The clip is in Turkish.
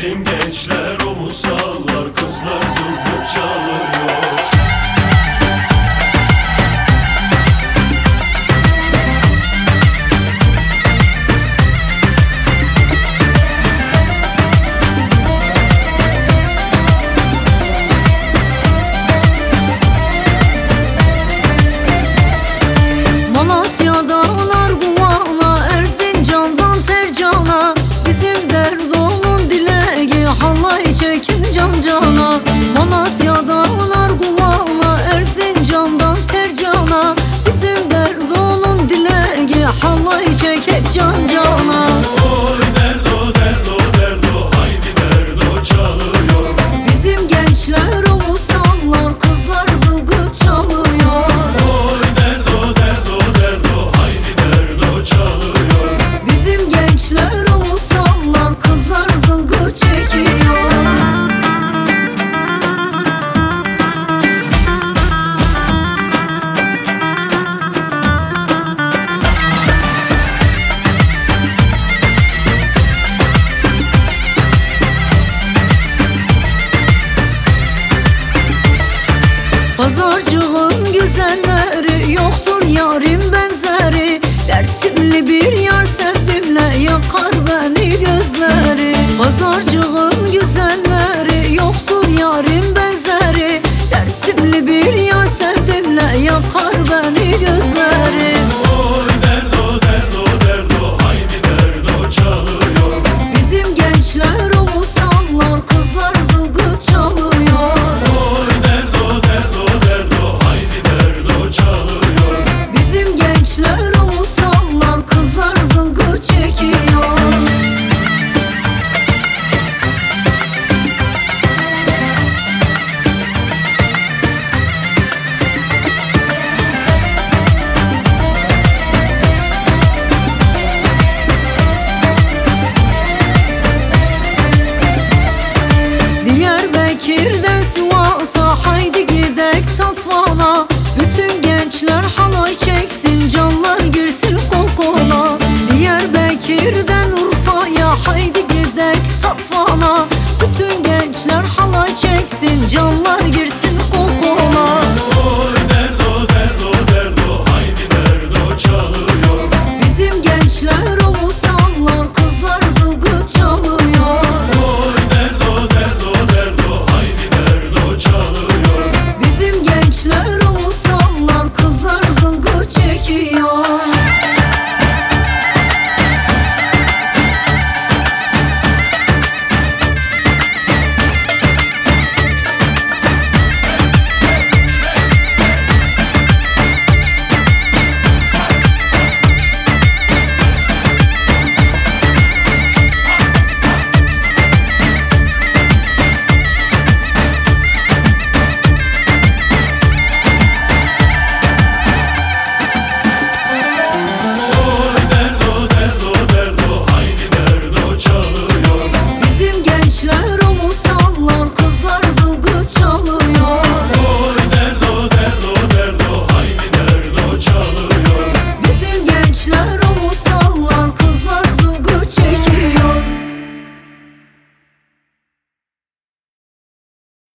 Bizim gençler omuz sallar kızlar zılgıt çalıyor cana